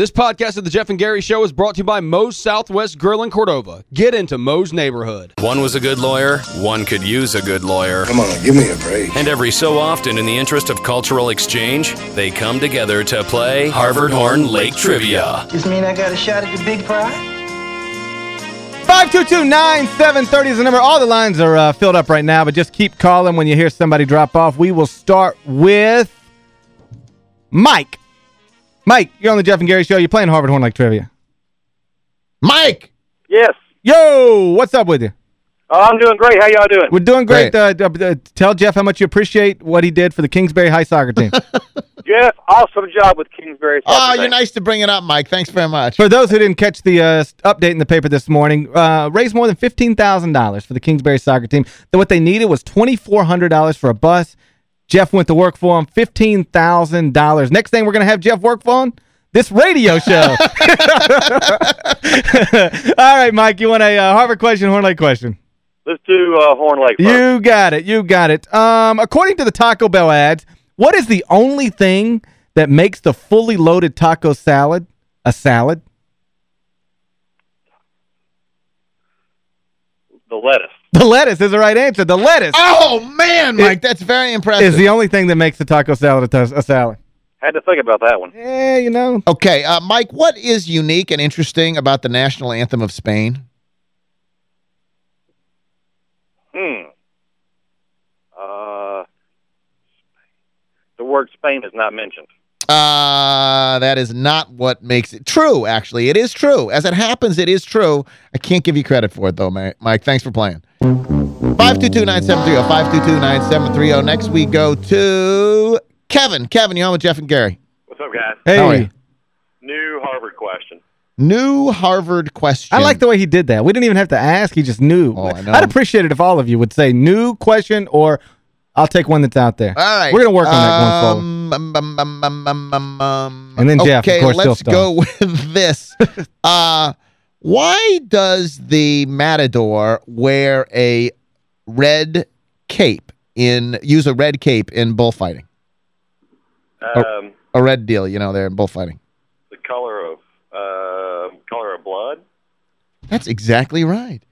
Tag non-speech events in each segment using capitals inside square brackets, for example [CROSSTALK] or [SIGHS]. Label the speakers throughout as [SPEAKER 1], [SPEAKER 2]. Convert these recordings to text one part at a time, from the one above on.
[SPEAKER 1] This podcast of the Geoff and Gary Show is brought to you by Moe's Southwest Grill in Cordova. Get into Moe's neighborhood.
[SPEAKER 2] One was a good lawyer, one could use a good lawyer.
[SPEAKER 3] Come on, give me a break.
[SPEAKER 2] And every so often, in the interest of cultural exchange, they come together to play Harvard Horn Lake Trivia.
[SPEAKER 4] Just mean I got a shot at the big prize?
[SPEAKER 5] 522-9730 is the number. All the lines are uh, filled up right now, but just keep calling when you hear somebody drop off. We will start with Mike. Mike, you're on the Geoff and Gary Show. You're playing Harvard Horn like Trivia.
[SPEAKER 6] Mike!
[SPEAKER 7] Yes.
[SPEAKER 5] Yo, what's up with you?
[SPEAKER 7] Oh, I'm doing great. How y'all doing?
[SPEAKER 5] We're doing great. Uh, uh, tell Geoff how much you appreciate what he did for the Kingsbury High soccer team. [LAUGHS]
[SPEAKER 7] Geoff, awesome job with Kingsbury.
[SPEAKER 6] soccer Oh, you're nice to bring it up, Mike. Thanks very much.
[SPEAKER 5] For those who didn't catch the uh, update in the paper this morning, uh, raised more than $15,000 for the Kingsbury soccer team. What they needed was $2,400 for a bus. Geoff went to work for him, $15,000. Next thing we're going to have Geoff work for him, this radio show. [LAUGHS] All right, Mike, you want a uh, Harvard question, Horn Lake question?
[SPEAKER 7] Let's do uh, Horn Lake first.
[SPEAKER 5] You got it. You got it. Um, according to the Taco Bell ads, what is the only thing that makes the fully loaded taco salad a salad?
[SPEAKER 7] The lettuce.
[SPEAKER 5] The lettuce is the right answer. The lettuce.
[SPEAKER 6] Oh, man, Mike, it, that's very impressive.
[SPEAKER 5] Is the only thing that makes the taco salad a, a salad.
[SPEAKER 7] Had to think about that one.
[SPEAKER 5] Yeah, you know.
[SPEAKER 6] Okay, uh, Mike, what is unique and interesting about the national anthem of Spain?
[SPEAKER 7] Hmm. Uh, the word Spain is not mentioned.
[SPEAKER 6] Uh, that is not what makes it true, actually. It is true. As it happens, it is true. I can't give you credit for it, though, Mike. Thanks for playing. 522-9730, 522-9730. Next, we go to Kevin. Kevin, you on with Geoff and Gary?
[SPEAKER 7] What's up, guys?
[SPEAKER 5] Hey.
[SPEAKER 7] New Harvard question.
[SPEAKER 6] New Harvard question.
[SPEAKER 5] I like the way he did that. We didn't even have to ask. He just knew.
[SPEAKER 6] Oh, I know.
[SPEAKER 5] I'd appreciate it if all of you would say new question or I'll take one that's out there.
[SPEAKER 6] All right.
[SPEAKER 5] We're going to work on that
[SPEAKER 6] um,
[SPEAKER 5] going forward.
[SPEAKER 6] Um, um, um, um,
[SPEAKER 5] and then Geoff,
[SPEAKER 6] okay,
[SPEAKER 5] of course,
[SPEAKER 6] let's go [LAUGHS] with this. uh, why does the Matador wear a red cape in use a red cape in bullfighting?
[SPEAKER 7] Um,
[SPEAKER 6] a, a red deal, you know, there in bullfighting.
[SPEAKER 7] The color of uh, color of blood.
[SPEAKER 6] That's exactly right.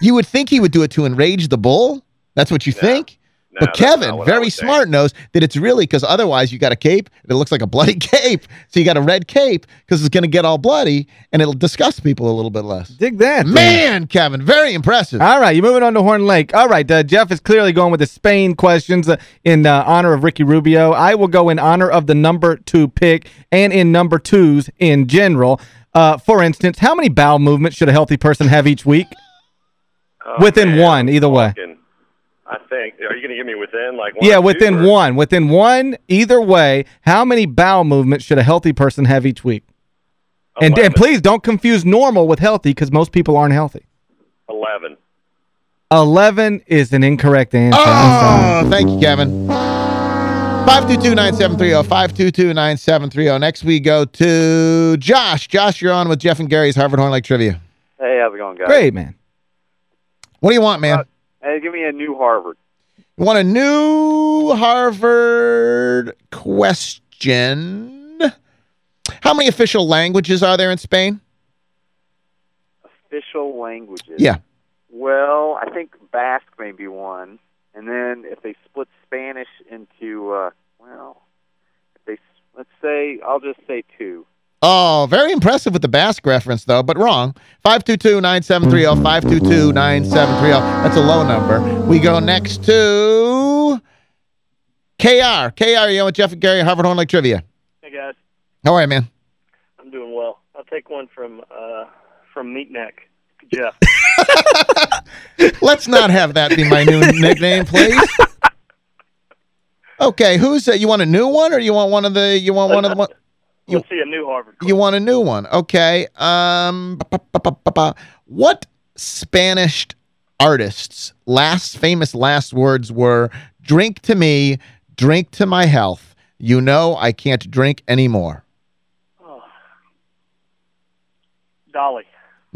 [SPEAKER 6] You would think he would do it to enrage the bull. That's what you
[SPEAKER 7] No.
[SPEAKER 6] think.
[SPEAKER 7] No,
[SPEAKER 6] but Kevin,
[SPEAKER 7] not what I
[SPEAKER 6] very
[SPEAKER 7] would think.
[SPEAKER 6] smart, knows that it's really because otherwise you got a cape and it looks like a bloody [LAUGHS] cape. So you got a red cape because it's going to get all bloody and it'll disgust people a little bit less.
[SPEAKER 5] Dig that.
[SPEAKER 6] Man, Kevin, very impressive.
[SPEAKER 5] All right, you're moving on to Horn Lake. All right, uh, Geoff is clearly going with the Spain questions uh, in uh, honor of Ricky Rubio. I will go in honor of the number two pick and in number twos in general. Uh, for instance, how many bowel movements should a healthy person have each week?
[SPEAKER 7] Oh,
[SPEAKER 5] Within
[SPEAKER 7] man,
[SPEAKER 5] one, either way.
[SPEAKER 7] Fucking- I think. Are you going to give me within like one?
[SPEAKER 5] Yeah,
[SPEAKER 7] or two,
[SPEAKER 5] within
[SPEAKER 7] or-
[SPEAKER 5] one. Within one, either way, how many bowel movements should a healthy person have each week? And, and please don't confuse normal with healthy because most people aren't healthy.
[SPEAKER 7] Eleven.
[SPEAKER 5] 11 is an incorrect answer.
[SPEAKER 6] Oh, thank you, Kevin. 522-9730, 522-9730. Next we go to Josh. Josh, you're on with Geoff and Gary's Harvard Horn Lake Trivia.
[SPEAKER 7] Hey, how's it going, guys?
[SPEAKER 5] Great, man.
[SPEAKER 6] What do you want, man?
[SPEAKER 7] Uh, Hey, give me a new Harvard.
[SPEAKER 6] You want a new Harvard question? How many official languages are there in Spain?
[SPEAKER 8] official languages.
[SPEAKER 6] Yeah.
[SPEAKER 8] Well, I think Basque may be one, and then if they split Spanish into, uh, well, if they let's say I'll just say two.
[SPEAKER 6] Oh, very impressive with the Basque reference, though, but wrong. 522-9730, 522-9730. That's a low number. We go next to KR. KR, you know with Geoff and Gary, Harvard Horn Lake Trivia.
[SPEAKER 9] Hey guys,
[SPEAKER 6] How are you, man?
[SPEAKER 9] I'm doing well. I'll take one from uh from Meat Neck, Geoff. [LAUGHS]
[SPEAKER 6] Let's not have that be my new nickname, please. [LAUGHS] Okay, who's that? you want a new one or you want one of the you want one of the one You-
[SPEAKER 9] see a new Harvard.
[SPEAKER 6] you want a new one? Okay. Um ba- ba- ba. what Spanish artists last famous last words were drink to me, drink to my health. You know I can't drink anymore.
[SPEAKER 9] Oh. Dolly.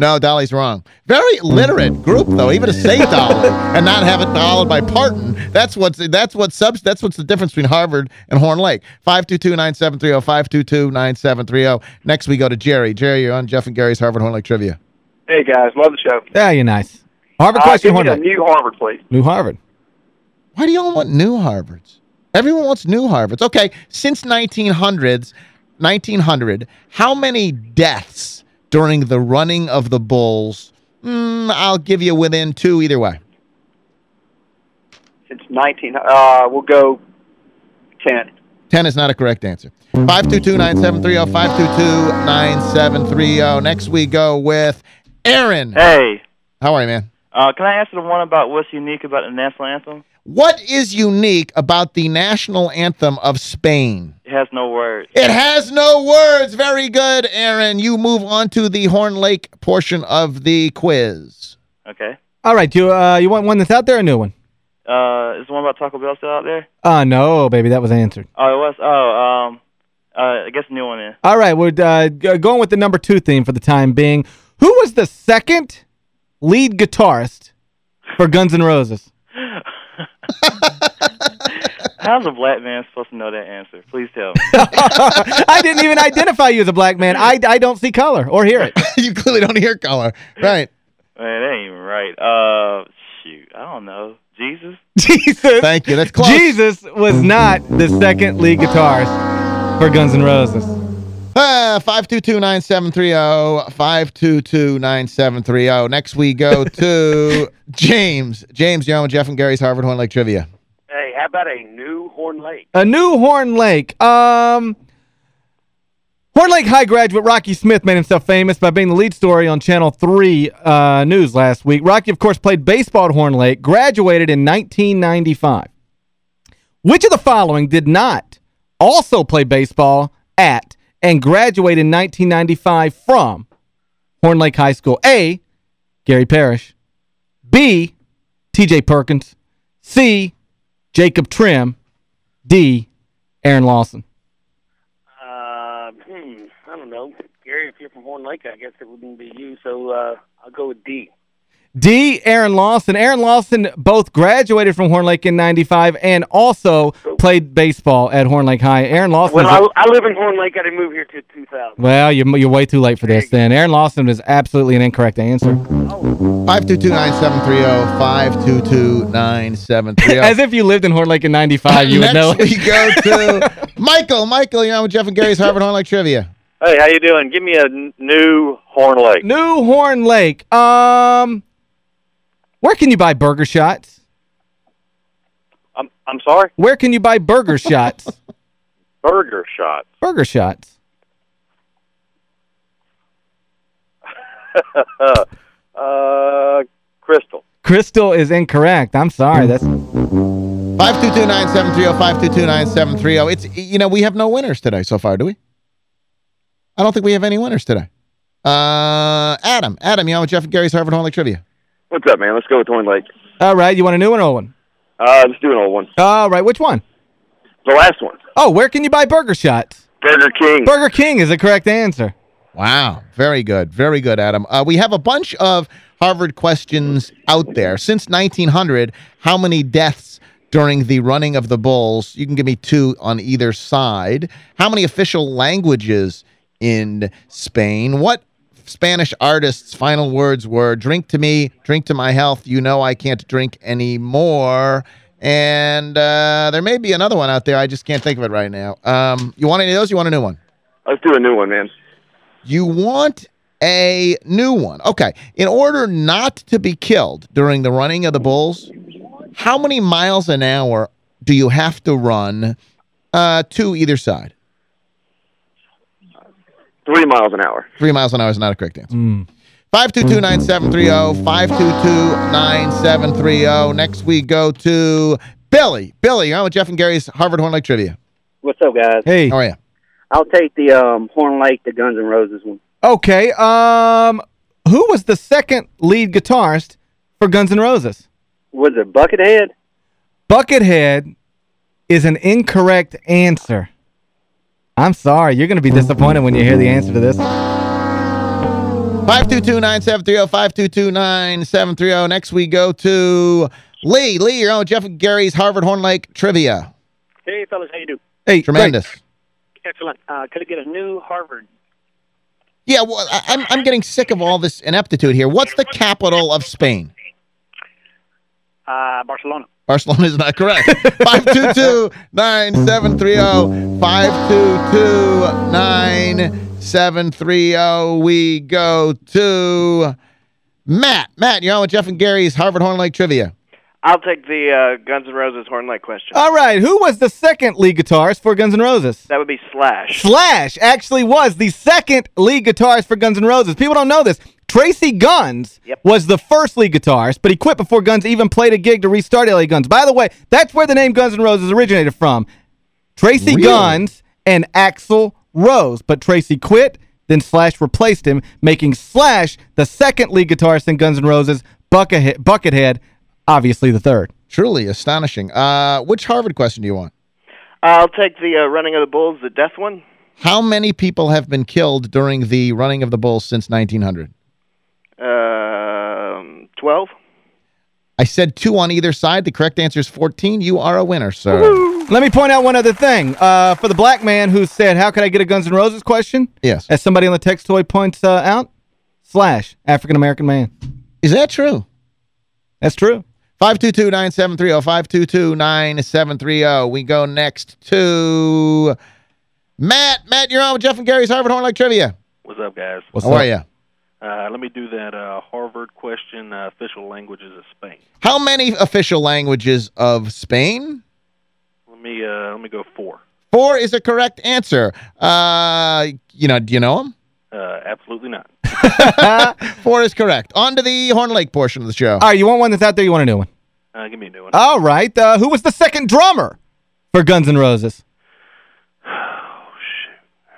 [SPEAKER 6] No, Dolly's wrong. Very literate group, though, even to say Dolly and not have it followed by Parton. That's what's that's what subs that's what's the difference between Harvard and Horn Lake. 522-9730, 522-9730. Next we go to Jerry. Jerry, you're on Geoff and Gary's Harvard Horn Lake Trivia.
[SPEAKER 9] Hey guys, love the show.
[SPEAKER 5] Yeah, you're nice. Harvard
[SPEAKER 9] Uh,
[SPEAKER 5] question, Horn Lake.
[SPEAKER 9] new Harvard, please.
[SPEAKER 5] New Harvard.
[SPEAKER 6] Why do y'all want new Harvards? Everyone wants new Harvards. Okay, since 1900s, 1900, how many deaths during the running of the Bulls? Mm, I'll give you within two either way.
[SPEAKER 9] Since 19, uh, we'll go 10.
[SPEAKER 6] 10 is not a correct answer. 522-9730, 522-9730. Next we go with Aaron.
[SPEAKER 3] Hey,
[SPEAKER 6] How are you, man?
[SPEAKER 3] Uh, can I answer the one about what's unique about the national anthem?
[SPEAKER 6] What is unique about the national anthem of Spain?
[SPEAKER 3] It has no words.
[SPEAKER 6] It has no words. Very good, Aaron. You move on to the Horn Lake portion of the quiz.
[SPEAKER 3] Okay.
[SPEAKER 5] All right, you uh, you want one that's out there or a new one?
[SPEAKER 3] Uh, is the one about Taco Bell still out there?
[SPEAKER 5] Uh, no, baby, that was answered.
[SPEAKER 3] Oh, it was. Oh, um, uh, I guess a new one then.
[SPEAKER 5] All right, we're uh, going with the number two theme for the time being. Who was the second lead guitarist for Guns N' Roses? [LAUGHS]
[SPEAKER 3] How's a black man supposed to know that answer? Please tell me. [LAUGHS]
[SPEAKER 5] I didn't even identify you as a black man. I, I don't see color or hear it. [LAUGHS]
[SPEAKER 6] you clearly don't hear color. Right.
[SPEAKER 3] Man, that ain't even right. Uh, shoot, I don't know. Jesus.
[SPEAKER 5] Jesus.
[SPEAKER 6] Thank you. That's close.
[SPEAKER 5] Jesus was not the second lead guitarist for Guns N' Roses.
[SPEAKER 6] Uh, 522-9730, 522-9730. Next we go [LAUGHS] to James. James, you're on with Geoff and Gary's Harvard Horn Lake Trivia.
[SPEAKER 9] Hey, how about a new Horn Lake?
[SPEAKER 5] A new Horn Lake. Um, Horn Lake High graduate Rocky Smith made himself famous by being the lead story on Channel 3 uh, News last week. Rocky, of course, played baseball at Horn Lake, graduated in 1995. Which of the following did not also play baseball at and graduate in 1995 from Horn Lake High School? A, Gary Parrish. B, T.J. Perkins. C, Jacob Trim. D, Aaron Lawson.
[SPEAKER 9] Uh, hmm, I don't know. Gary, if you're from Horn Lake, I guess it wouldn't be you. So uh, I'll go with D.
[SPEAKER 5] D, Aaron Lawson. Aaron Lawson both graduated from Horn Lake in 95 and also played baseball at Horn Lake High. Aaron Lawson
[SPEAKER 9] Well,
[SPEAKER 5] is a-
[SPEAKER 9] I, I live in Horn Lake. I didn't move here till 2000.
[SPEAKER 5] Well, you're, you're way too late for this then. Aaron Lawson is absolutely an incorrect answer.
[SPEAKER 6] 522-9730, 522-9730. [LAUGHS]
[SPEAKER 5] As if you lived in Horn Lake in 95, you would
[SPEAKER 6] Next
[SPEAKER 5] know.
[SPEAKER 6] we go [LAUGHS] to Michael. Michael, you're on with Geoff and Gary's Harvard Horn Lake Trivia.
[SPEAKER 7] Hey, how you doing? Give me a new Horn Lake.
[SPEAKER 5] New Horn Lake. Um, Where can you buy burger shots?
[SPEAKER 7] I'm I'm sorry.
[SPEAKER 5] Where can you buy burger [LAUGHS] shots?
[SPEAKER 7] Burger shots.
[SPEAKER 5] Burger shots. [LAUGHS]
[SPEAKER 7] uh, Crystal.
[SPEAKER 5] Crystal is incorrect. I'm sorry. That's
[SPEAKER 6] 522-9730, 522-9730. It's, you know, we have no winners today so far, do we? I don't think we have any winners today. Uh, Adam. Adam, you on with Geoff and Gary's Harvard Horn Lake Trivia.
[SPEAKER 7] What's up, man? Let's go with Horn Lake.
[SPEAKER 5] all right. You want a new one or old one?
[SPEAKER 7] Uh, let's do an old one.
[SPEAKER 5] All right. Which one?
[SPEAKER 7] The last one.
[SPEAKER 5] Oh, where can you buy burger shots?
[SPEAKER 7] Burger King.
[SPEAKER 5] Burger King is the correct answer.
[SPEAKER 6] Wow. Very good. Very good, Adam. Uh, we have a bunch of Harvard questions out there. Since 1900, how many deaths during the running of the Bulls? You can give me two on either side. How many official languages in Spain? What Spanish artist's final words were, drink to me, drink to my health, you know I can't drink anymore. And uh, there may be another one out there. I just can't think of it right now. Um, you want any of those? You want a new one?
[SPEAKER 7] Let's do a new one, man.
[SPEAKER 6] You want a new one. Okay. In order not to be killed during the running of the bulls, how many miles an hour do you have to run uh, to either side?
[SPEAKER 7] Three miles an hour.
[SPEAKER 6] Three miles an hour is not a correct answer.
[SPEAKER 5] Mm.
[SPEAKER 6] 522-9730, 522-9730. Next we go to Billy. Billy, you're on with Geoff and Gary's Harvard Horn Lake Trivia.
[SPEAKER 10] What's up, guys?
[SPEAKER 5] Hey.
[SPEAKER 6] How are you?
[SPEAKER 10] I'll take the um, Horn Lake, the Guns N' Roses one.
[SPEAKER 5] Okay. Um, who was the second lead guitarist for Guns N' Roses?
[SPEAKER 10] Was it Buckethead?
[SPEAKER 5] Buckethead is an incorrect answer. I'm sorry. You're going to be disappointed when you hear the answer to this.
[SPEAKER 6] 522-9730, 522-9730. Next we go to Lee. Lee, you're on with Geoff and Gary's Harvard Horn Lake Trivia.
[SPEAKER 9] Hey, fellas, how you do?
[SPEAKER 5] Hey,
[SPEAKER 6] Tremendous.
[SPEAKER 9] Excellent. Uh, could I get a new Harvard?
[SPEAKER 6] Yeah, well, I, I'm, I'm getting sick of all this ineptitude here. What's the capital of Spain?
[SPEAKER 9] Uh, Barcelona.
[SPEAKER 6] Barcelona is not correct. [LAUGHS] 522-9730. 522-9730. We go to Matt. Matt, you're on with Geoff and Gary's Harvard Horn Lake Trivia.
[SPEAKER 7] I'll take the uh, Guns N' Roses Horn Lake question.
[SPEAKER 5] All right, who was the second lead guitarist for Guns N' Roses?
[SPEAKER 7] That would be Slash.
[SPEAKER 5] Slash actually was the second lead guitarist for Guns N' Roses. People don't know this. Tracii Guns
[SPEAKER 7] Yep.
[SPEAKER 5] was the first lead guitarist, but he quit before Guns even played a gig to restart LA Guns. By the way, that's where the name Guns N' Roses originated from. Tracy
[SPEAKER 6] Really?
[SPEAKER 5] Guns and Axl Rose, but Tracy quit, then Slash replaced him, making Slash the second lead guitarist in Guns N' Roses, Buckethead, Buckethead obviously the third.
[SPEAKER 6] Truly astonishing. Uh, which Harvard question do you want?
[SPEAKER 7] I'll take the uh, Running of the Bulls, the death one.
[SPEAKER 6] How many people have been killed during the running of the Bulls since 1900?
[SPEAKER 7] Um, 12.
[SPEAKER 6] I said two on either side. The correct answer is 14. You are a winner, sir.
[SPEAKER 5] Let me point out one other thing. Uh, for the black man who said, how could I get a Guns N' Roses question?
[SPEAKER 6] Yes.
[SPEAKER 5] As somebody on the text toy points uh, out, Slash, African-American man.
[SPEAKER 6] Is that true?
[SPEAKER 5] That's true.
[SPEAKER 6] 522-9730, 522-9730. We go next to Matt. Matt, you're on with Geoff and Gary's Harvard Horn Lake Trivia.
[SPEAKER 11] What's up, guys?
[SPEAKER 5] What's
[SPEAKER 6] How
[SPEAKER 5] up?
[SPEAKER 6] are you?
[SPEAKER 11] Uh, let me do that uh, Harvard question, uh, official languages of Spain.
[SPEAKER 6] How many official languages of Spain?
[SPEAKER 11] Let me uh, let me go four.
[SPEAKER 6] Four is a correct answer. Uh, you know, do you know them?
[SPEAKER 11] Uh, absolutely not. [LAUGHS]
[SPEAKER 6] Four is correct. On to the Horn Lake portion of the show.
[SPEAKER 5] All right, you want one that's out there, you want a new one?
[SPEAKER 11] Uh, give me a new one.
[SPEAKER 5] All right. Uh, who was the second drummer for Guns N' Roses? [SIGHS]
[SPEAKER 11] Oh, shoot.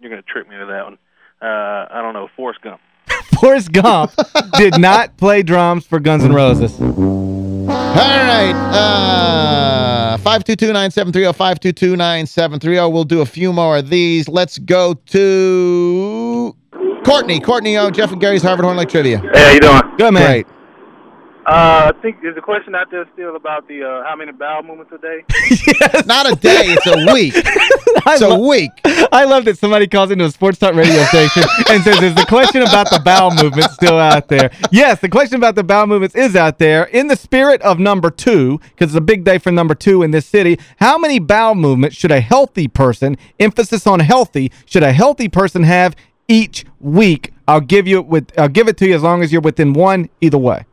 [SPEAKER 11] You're going to trick me to that one. Uh, I don't know. Forrest Gump. [LAUGHS]
[SPEAKER 5] Forrest Gump did not play drums for Guns N' Roses.
[SPEAKER 6] All right. Uh, 522-9730, 522-9730. We'll do a few more of these. Let's go to Courtney. Courtney, oh, Geoff and Gary's Harvard Horn Lake Trivia.
[SPEAKER 9] Hey, how you doing?
[SPEAKER 5] Good, man.
[SPEAKER 6] Great.
[SPEAKER 9] Uh, I think there's a question out there still about the uh, how many bowel movements a day. [LAUGHS]
[SPEAKER 6] Not a day, it's a [LAUGHS] week. It's a week.
[SPEAKER 5] I love that somebody calls into a sports talk radio station and says, is the question about the bowel movements still out there? Yes, the question about the bowel movements is out there. In the spirit of number two, because it's a big day for number two in this city, how many bowel movements should a healthy person, emphasis on healthy, should a healthy person have each week? I'll give you it with I'll give it to you as long as you're within one either way.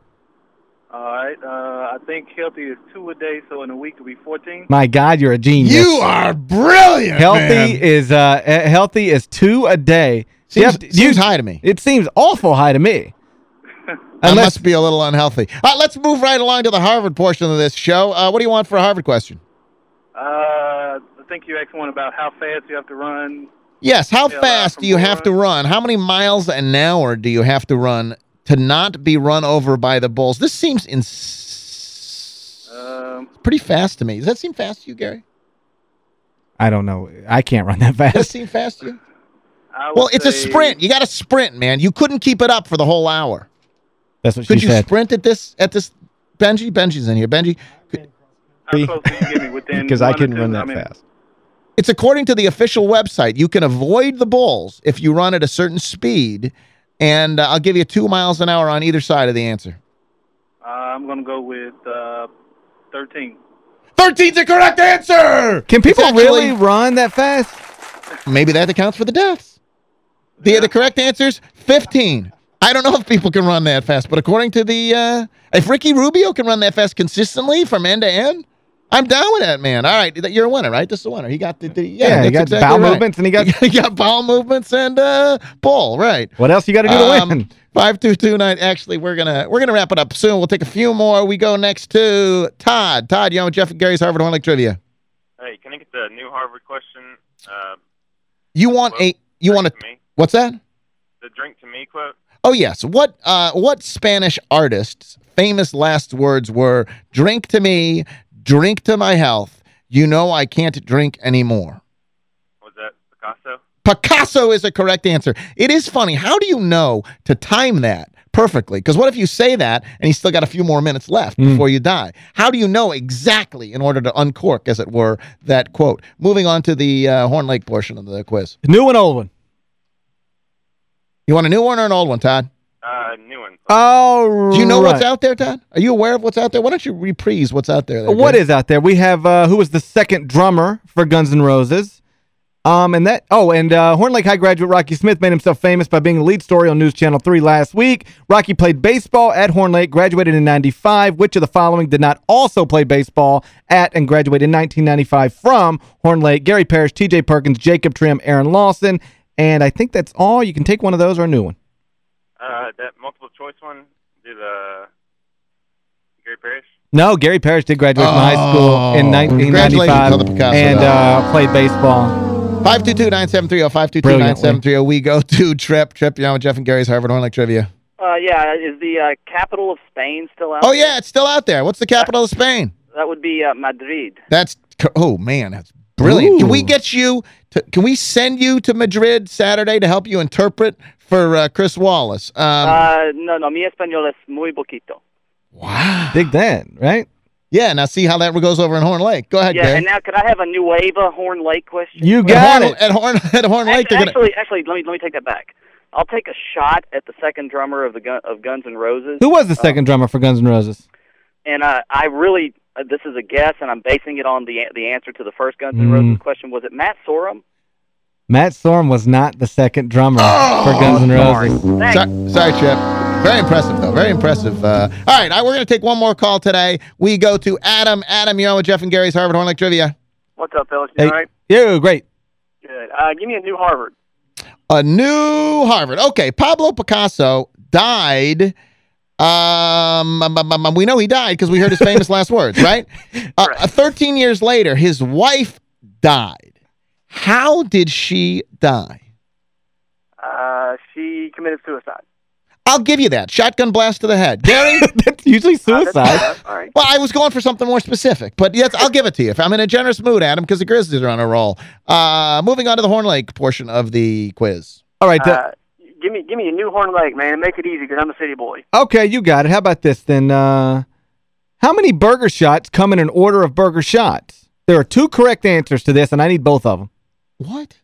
[SPEAKER 9] All right. Uh, I think healthy is two a day, so in a week it'll be 14.
[SPEAKER 5] My God, you're a genius.
[SPEAKER 6] You are brilliant,
[SPEAKER 5] Healthy
[SPEAKER 6] man.
[SPEAKER 5] is uh eh, healthy is two a day.
[SPEAKER 6] Seems,
[SPEAKER 5] Geoff,
[SPEAKER 6] seems
[SPEAKER 5] you-
[SPEAKER 6] high to me.
[SPEAKER 5] It seems awful high to me. [LAUGHS]
[SPEAKER 6] I must be a little unhealthy. All right, let's move right along to the Harvard portion of this show. Uh, what do you want for a Harvard question?
[SPEAKER 9] Uh, I think you asked one about how fast you have to run.
[SPEAKER 6] Yes, how
[SPEAKER 9] Yeah,
[SPEAKER 6] fast do you have to run? How many miles an hour do you have to run to not be run over by the bulls? This seems ins
[SPEAKER 9] Um,
[SPEAKER 6] pretty fast to me. Does that seem fast to you, Gary?
[SPEAKER 5] I don't know. I can't run that
[SPEAKER 6] Does that
[SPEAKER 5] fast.
[SPEAKER 6] seem fast to you? Well, it's a sprint. You got to sprint, man. You couldn't keep it up for the whole hour.
[SPEAKER 5] That's what
[SPEAKER 6] Could
[SPEAKER 5] she
[SPEAKER 6] you sprint at this at this Benji? Benji's in here. Benji,
[SPEAKER 9] How close can you get me within [LAUGHS]
[SPEAKER 12] Because I couldn't run that
[SPEAKER 9] I mean,
[SPEAKER 12] fast.
[SPEAKER 6] It's according to the official website. You can avoid the bulls if you run at a certain speed, and uh, I'll give you two miles an hour on either side of the answer.
[SPEAKER 9] Uh, I'm going to go with uh, 13.
[SPEAKER 6] 13's the correct answer!
[SPEAKER 5] Can people
[SPEAKER 6] actually-
[SPEAKER 5] really run that fast?
[SPEAKER 6] Maybe that accounts for the deaths. The, the correct answer's 15. I don't know if people can run that fast, but according to the... Uh, if Ricky Rubio can run that fast consistently from end to end, I'm down with that, man. All right, you're a winner, right? This is a winner. He got the... the yeah,
[SPEAKER 5] Yeah, he got
[SPEAKER 6] exactly
[SPEAKER 5] bowel
[SPEAKER 6] right.
[SPEAKER 5] movements and he got... [LAUGHS]
[SPEAKER 6] he got bowel movements and uh, bull, right.
[SPEAKER 5] What else you got to do to
[SPEAKER 6] Um,
[SPEAKER 5] win? [LAUGHS]
[SPEAKER 6] 5229. Actually, we're gonna we're gonna wrap it up soon. We'll take a few more. We go next to Todd. Todd, you on with Geoff and Gary's Harvard Horn Lake Trivia.
[SPEAKER 13] Hey, can I get the new Harvard question? Uh,
[SPEAKER 6] You want a you want a
[SPEAKER 13] to me?
[SPEAKER 6] what's that?
[SPEAKER 13] The drink to me quote?
[SPEAKER 6] Oh yes. What uh what Spanish artist's famous last words were drink to me, drink to my health. You know I can't drink anymore.
[SPEAKER 13] Was that Picasso?
[SPEAKER 6] Picasso is a correct answer. It is funny. How do you know to time that perfectly? Because what if you say that and you still got a few more minutes left before you die? How do you know exactly in order to uncork, as it were, that quote? Moving on to the uh, Horn Lake portion of the quiz.
[SPEAKER 5] New and old one.
[SPEAKER 6] You want a new one or an old one, Todd?
[SPEAKER 5] Oh,
[SPEAKER 6] Do you know what's out there, Todd? Are you aware of what's out there? Why don't you reprise what's out there? there
[SPEAKER 5] What is out there? We have uh, who was the second drummer for Guns N' Roses. Um, and that, oh, and uh, Horn Lake High graduate Rocky Smith made himself famous by being a lead story on News Channel 3 last week. Rocky played baseball at Horn Lake, graduated in 95. Which of the following did not also play baseball at and graduated in 1995 from Horn Lake? Gary Parrish, TJ Perkins, Jacob Trim, Aaron Lawson. And I think that's all. You can take one of those or a new one.
[SPEAKER 13] Uh, that multiple choice one. Did uh, Gary Parrish?
[SPEAKER 5] No, Gary Parrish did graduate from high school in
[SPEAKER 6] Oh.
[SPEAKER 5] 1995
[SPEAKER 6] Congratulations on the Picasso,
[SPEAKER 5] and
[SPEAKER 6] though.
[SPEAKER 5] uh, played baseball.
[SPEAKER 6] 522-9730, 522-9730. We go to Trip. Trip, you know, Geoff and Gary's Harvard Horn Lake Trivia.
[SPEAKER 8] Uh, yeah, is the uh, capital of Spain still out?
[SPEAKER 6] Oh, yeah, it's still out there. What's the capital of Spain?
[SPEAKER 8] That would be uh, Madrid.
[SPEAKER 6] That's, oh, man, that's brilliant. Can we get you, to, can we send you to Madrid Saturday to help you interpret for uh, Chris Wallace? Um,
[SPEAKER 8] uh, no, no, mi español es muy poquito.
[SPEAKER 6] wow.
[SPEAKER 5] Dig that, right?
[SPEAKER 6] Yeah, now see how that goes over in Horn Lake. Go ahead,
[SPEAKER 8] Yeah,
[SPEAKER 6] Gary.
[SPEAKER 8] and now could I have a Nueva Horn Lake question?
[SPEAKER 5] You
[SPEAKER 6] At
[SPEAKER 5] got
[SPEAKER 6] Horn,
[SPEAKER 5] it.
[SPEAKER 6] At Horn, at Horn Lake, they're
[SPEAKER 8] actually,
[SPEAKER 6] gonna,
[SPEAKER 8] actually, actually, let me let me take that back. I'll take a shot at the second drummer of the gun, of Guns N' Roses.
[SPEAKER 5] Who was the second drummer for Guns N' Roses?
[SPEAKER 8] And uh, I really, uh, this is a guess, and I'm basing it on the the answer to the first Guns N'
[SPEAKER 5] Mm.
[SPEAKER 8] Roses question. Was it Matt Sorum?
[SPEAKER 5] Matt Sorum was not the second drummer
[SPEAKER 6] Oh,
[SPEAKER 5] for Guns N' Roses.
[SPEAKER 6] Sorry, sorry, Chip. Very impressive, though. Very impressive. Uh, all right, I, we're going to take one more call today. We go to Adam. Adam, you're on with Geoff and Gary's Harvard Horn Lake Trivia.
[SPEAKER 9] What's up, fellas? You
[SPEAKER 5] Hey,
[SPEAKER 9] all right?
[SPEAKER 5] yeah, great.
[SPEAKER 9] Good. Uh, give me a new Harvard.
[SPEAKER 6] A new Harvard. Okay, Pablo Picasso died. Um, um, um, um, we know he died because we heard his [LAUGHS] famous last words, right? [LAUGHS] Uh, uh, 13 years later, his wife died. How did she die?
[SPEAKER 9] Uh, she committed suicide.
[SPEAKER 6] I'll give you that. Shotgun blast to the head. Gary? [LAUGHS]
[SPEAKER 5] That's usually
[SPEAKER 9] Uh, that's
[SPEAKER 5] suicide.
[SPEAKER 9] fair enough. All right.
[SPEAKER 6] Well, I was going for something more specific, but yes, I'll give it to you. If I'm in a generous mood, Adam, because the Grizzlies are on a roll. Uh, moving on to the Horn Lake portion of the quiz.
[SPEAKER 5] All right. the-
[SPEAKER 9] Uh, give me give me a new Horn Lake, man, make it easy because I'm a city boy.
[SPEAKER 5] okay, you got it. How about this then? Uh, how many burger shots come in an order of burger shots? There are two correct answers to this, and I need both of them.
[SPEAKER 6] What?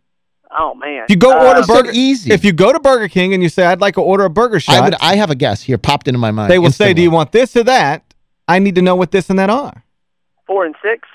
[SPEAKER 9] Oh man.
[SPEAKER 5] If you go
[SPEAKER 9] Uh,
[SPEAKER 5] order burger,
[SPEAKER 6] easy.
[SPEAKER 5] if you go to Burger King and you say, I'd like to order a burger shot,
[SPEAKER 6] I, would, I have a guess here, popped into my mind.
[SPEAKER 5] they will say, do you want this or that? I need to know what this and that are.
[SPEAKER 9] four and six.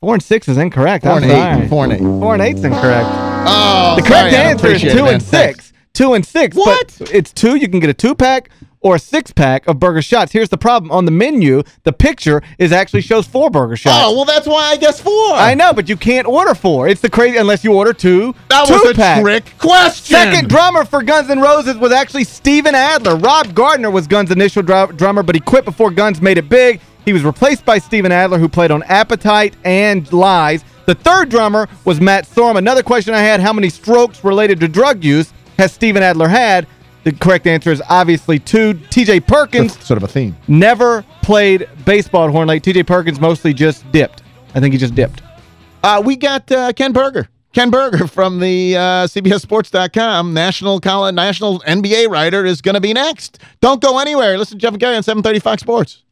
[SPEAKER 5] Four and six is incorrect.
[SPEAKER 6] Four
[SPEAKER 5] I'm
[SPEAKER 6] and
[SPEAKER 5] sorry.
[SPEAKER 6] eight. Four and eight.
[SPEAKER 5] Four and eight's incorrect.
[SPEAKER 6] Oh,
[SPEAKER 5] The correct
[SPEAKER 6] Adam.
[SPEAKER 5] answer is
[SPEAKER 6] Appreciate it,
[SPEAKER 5] two and six. Two and six.
[SPEAKER 6] What?
[SPEAKER 5] But it's two. You can get a two-pack or a six-pack of burger shots. Here's the problem. On the menu, the picture is actually shows four burger shots.
[SPEAKER 6] Oh, well, that's why I guess four.
[SPEAKER 5] I know, but you can't order four. It's the crazy unless you order two
[SPEAKER 6] That was a
[SPEAKER 5] two-pack.
[SPEAKER 6] trick question.
[SPEAKER 5] Second drummer for Guns N' Roses was actually Steven Adler. Rob Gardner was Guns' initial dr drummer, but he quit before Guns made it big. He was replaced by Steven Adler, who played on Appetite and Lies. The third drummer was Matt Sorum. Another question I had, how many strokes related to drug use has Steven Adler had? The correct answer is obviously two. T.J. Perkins
[SPEAKER 6] That's sort of a theme.
[SPEAKER 5] never played baseball at Horn Lake. T.J. Perkins mostly just dipped. I think he just dipped.
[SPEAKER 6] Uh, we got uh, Ken Berger. Ken Berger from the uh, CBSSports.com, national college, national NBA writer, is going to be next. Don't go anywhere. Listen to Geoff and Gary on 730 Fox Sports.